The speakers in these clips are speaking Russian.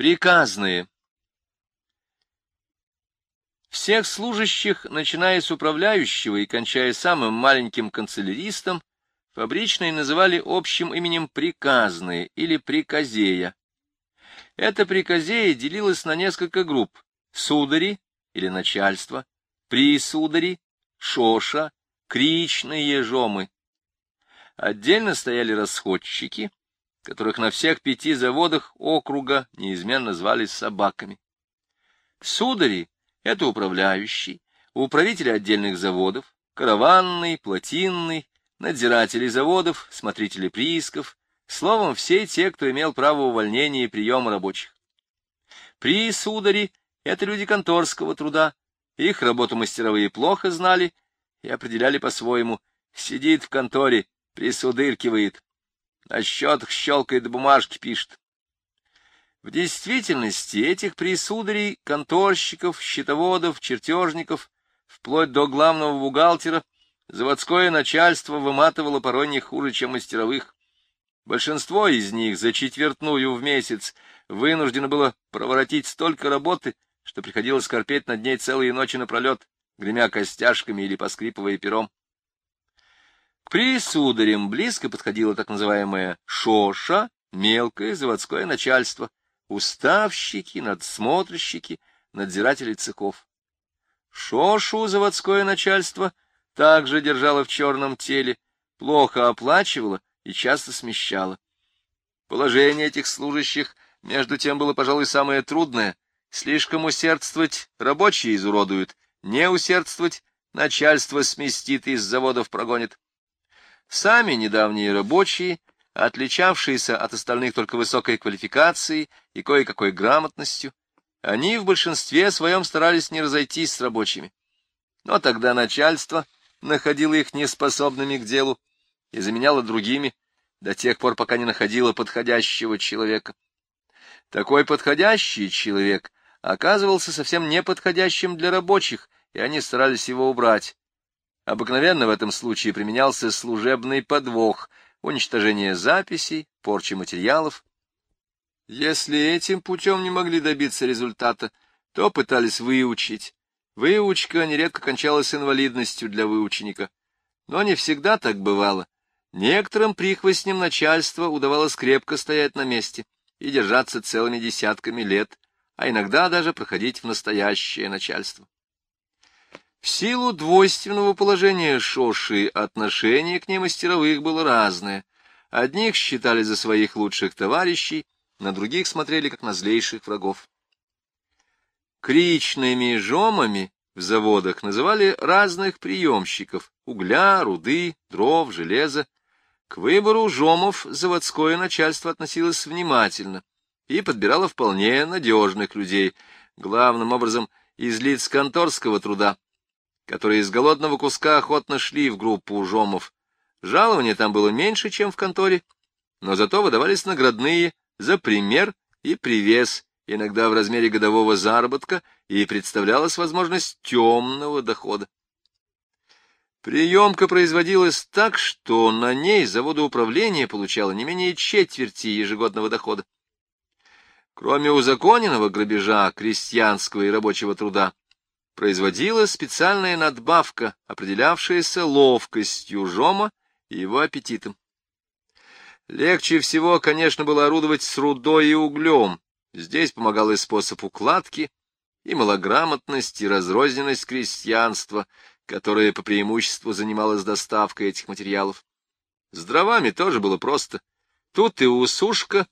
Приказные. Всех служащих, начиная с управляющего и кончая самым маленьким канцеляристом, фабричные называли общим именем приказные или приказея. Эта приказея делилась на несколько групп — судари или начальство, присудари, шоша, кричные жомы. Отдельно стояли расходчики, которых на всех пяти заводах округа неизменно звали собаками. Судари — это управляющий, управители отдельных заводов, караванный, плотинный, надзиратели заводов, смотрители приисков, словом, все те, кто имел право увольнения и приема рабочих. При судари — это люди конторского труда, их работу мастеровые плохо знали и определяли по-своему. Сидит в конторе, присудыркивает, на счетах щелкает бумажки пишет. В действительности этих присударей, конторщиков, счетоводов, чертежников, вплоть до главного бухгалтера, заводское начальство выматывало порой не хуже, чем мастеровых. Большинство из них за четвертную в месяц вынуждено было проворотить столько работы, что приходилось корпеть над ней целые ночи напролет, гремя костяшками или поскрипывая пером. К присударям близко подходило так называемое «шоша», мелкое заводское начальство, уставщики, надсмотрщики, надзиратели цехов. Шошу заводское начальство также держало в черном теле, плохо оплачивало и часто смещало. Положение этих служащих, между тем, было, пожалуй, самое трудное. Слишком усердствовать рабочие изуродуют, не усердствовать начальство сместит и из заводов прогонит. Сами недавние рабочие, отличавшиеся от остальных только высокой квалификацией и кое-какой грамотностью, они в большинстве своем старались не разойтись с рабочими. Но тогда начальство находило их неспособными к делу и заменяло другими до тех пор, пока не находило подходящего человека. Такой подходящий человек оказывался совсем неподходящим для рабочих, и они старались его убрать. Обыкновенно в этом случае применялся служебный подвох, уничтожение записей, порча материалов. Если этим путем не могли добиться результата, то пытались выучить. Выучка нередко кончалась инвалидностью для выученика. Но не всегда так бывало. Некоторым прихвостням начальства удавалось крепко стоять на месте и держаться целыми десятками лет, а иногда даже проходить в настоящее начальство. Силу двойственного положения Шоши отношение к ней мастеровых было разное. Одних считали за своих лучших товарищей, на других смотрели как на злейших врагов. Кричными жомами в заводах называли разных приемщиков — угля, руды, дров, железа. К выбору жомов заводское начальство относилось внимательно и подбирало вполне надежных людей, главным образом из лиц конторского труда, которые из голодного куска охотно шли в группу ужомов. Жалование там было меньше, чем в конторе, но зато выдавались наградные за пример и привес, иногда в размере годового заработка, и представлялась возможность темного дохода. Приемка производилась так, что на ней заводоуправление получало не менее четверти ежегодного дохода. Кроме узаконенного грабежа крестьянского и рабочего труда, производила специальная надбавка, определявшаяся ловкостью жома и его аппетитом. Легче всего, конечно, было орудовать с рудой и углем. Здесь помогал и способ укладки, и малограмотность, и разрозненность крестьянства, которое по преимуществу занималось доставкой этих материалов. С дровами тоже было просто. Тут и усушка,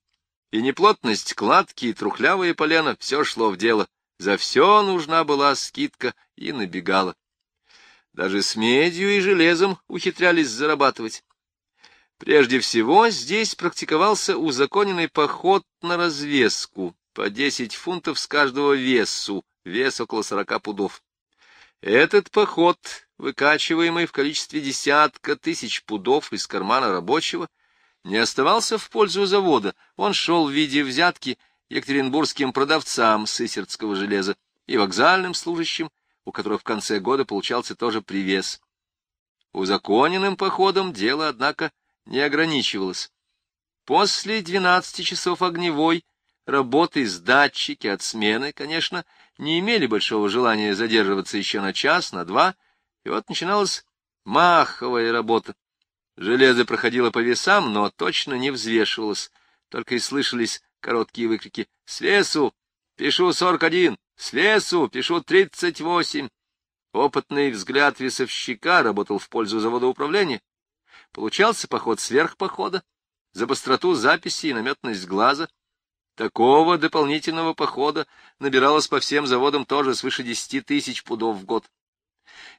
и неплотность кладки, и трухлявое полено — все шло в дело. За все нужна была скидка и набегала. Даже с медью и железом ухитрялись зарабатывать. Прежде всего, здесь практиковался узаконенный поход на развеску по десять фунтов с каждого весу, вес около сорока пудов. Этот поход, выкачиваемый в количестве десятка тысяч пудов из кармана рабочего, не оставался в пользу завода, он шел в виде взятки екатеринбургским продавцам сысердского железа и вокзальным служащим, у которых в конце года получался тоже привес. Узаконенным походом дело, однако, не ограничивалось. После двенадцати часов огневой работы с датчики от смены, конечно, не имели большого желания задерживаться еще на час, на два, и вот начиналась маховая работа. Железо проходило по весам, но точно не взвешивалось, только и слышались короткие выкрики «С лесу! Пишу сорок один! С лесу! Пишу тридцать восемь!» Опытный взгляд весовщика работал в пользу завода управления. Получался поход сверх похода, за быстроту записи и наметность глаза. Такого дополнительного похода набиралось по всем заводам тоже свыше десяти тысяч пудов в год.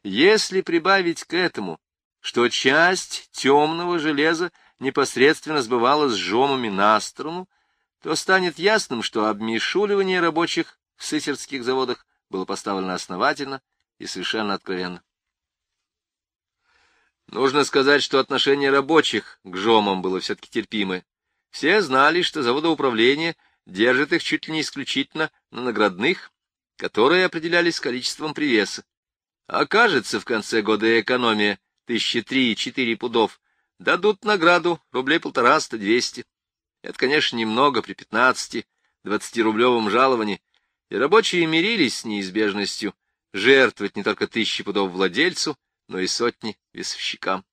Если прибавить к этому, что часть темного железа непосредственно сбывалась жомами на сторону, то станет ясным, что обмешуливание рабочих в сысерских заводах было поставлено основательно и совершенно откровенно. Нужно сказать, что отношение рабочих к жомам было все-таки терпимое. Все знали, что заводоуправление держит их чуть ли не исключительно на наградных, которые определялись количеством привеса. Окажется в конце года экономия тысячи три-четыре пудов, дадут награду рублей полтораста-двести. Это, конечно, немного при пятнадцати-двадцатирублевом жаловании, и рабочие мирились с неизбежностью жертвовать не только тысячи пудов владельцу, но и сотни весовщикам.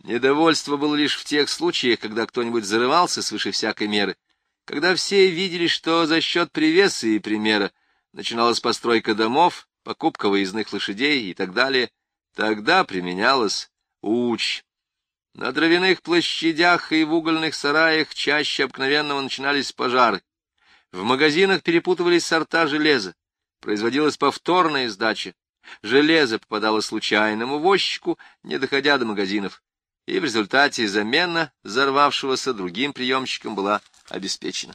Недовольство было лишь в тех случаях, когда кто-нибудь зарывался свыше всякой меры, когда все видели, что за счет привеса и примера начиналась постройка домов, покупка выездных лошадей и так далее, тогда применялась уч. На дровяных площадях и в угольных сараях чаще обыкновенного начинались пожары. В магазинах перепутывались сорта железа, производилась повторная сдача, железо попадало случайному возчику, не доходя до магазинов, и в результате замена взорвавшегося другим приемщиком была обеспечена.